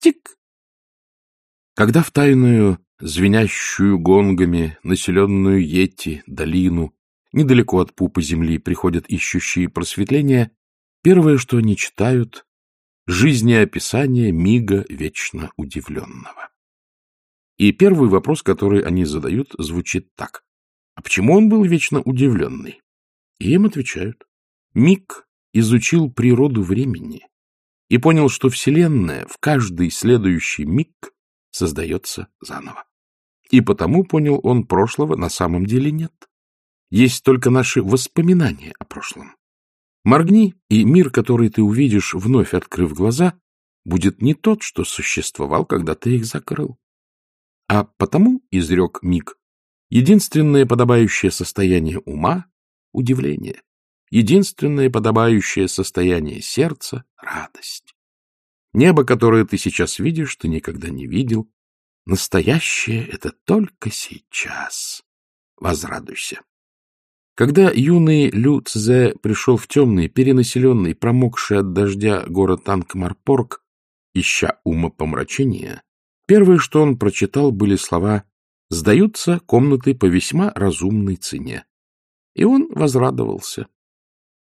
Тик! Когда в тайную, звенящую гонгами, населенную Йети, долину, недалеко от пупа земли приходят ищущие просветления, первое, что они читают — жизнеописание мига вечно удивленного. И первый вопрос, который они задают, звучит так. А почему он был вечно удивленный? И им отвечают. Миг изучил природу времени и понял, что Вселенная в каждый следующий миг создается заново. И потому, понял он, прошлого на самом деле нет. Есть только наши воспоминания о прошлом. Моргни, и мир, который ты увидишь, вновь открыв глаза, будет не тот, что существовал, когда ты их закрыл. А потому, — изрек миг, — единственное подобающее состояние ума — удивление. Единственное подобающее состояние сердца — радость. Небо, которое ты сейчас видишь, ты никогда не видел. Настоящее — это только сейчас. Возрадуйся. Когда юный Лю Цзэ пришел в темный, перенаселенный, промокший от дождя город Анкмарпорг, ища умопомрачения, первое, что он прочитал, были слова «Сдаются комнаты по весьма разумной цене». И он возрадовался.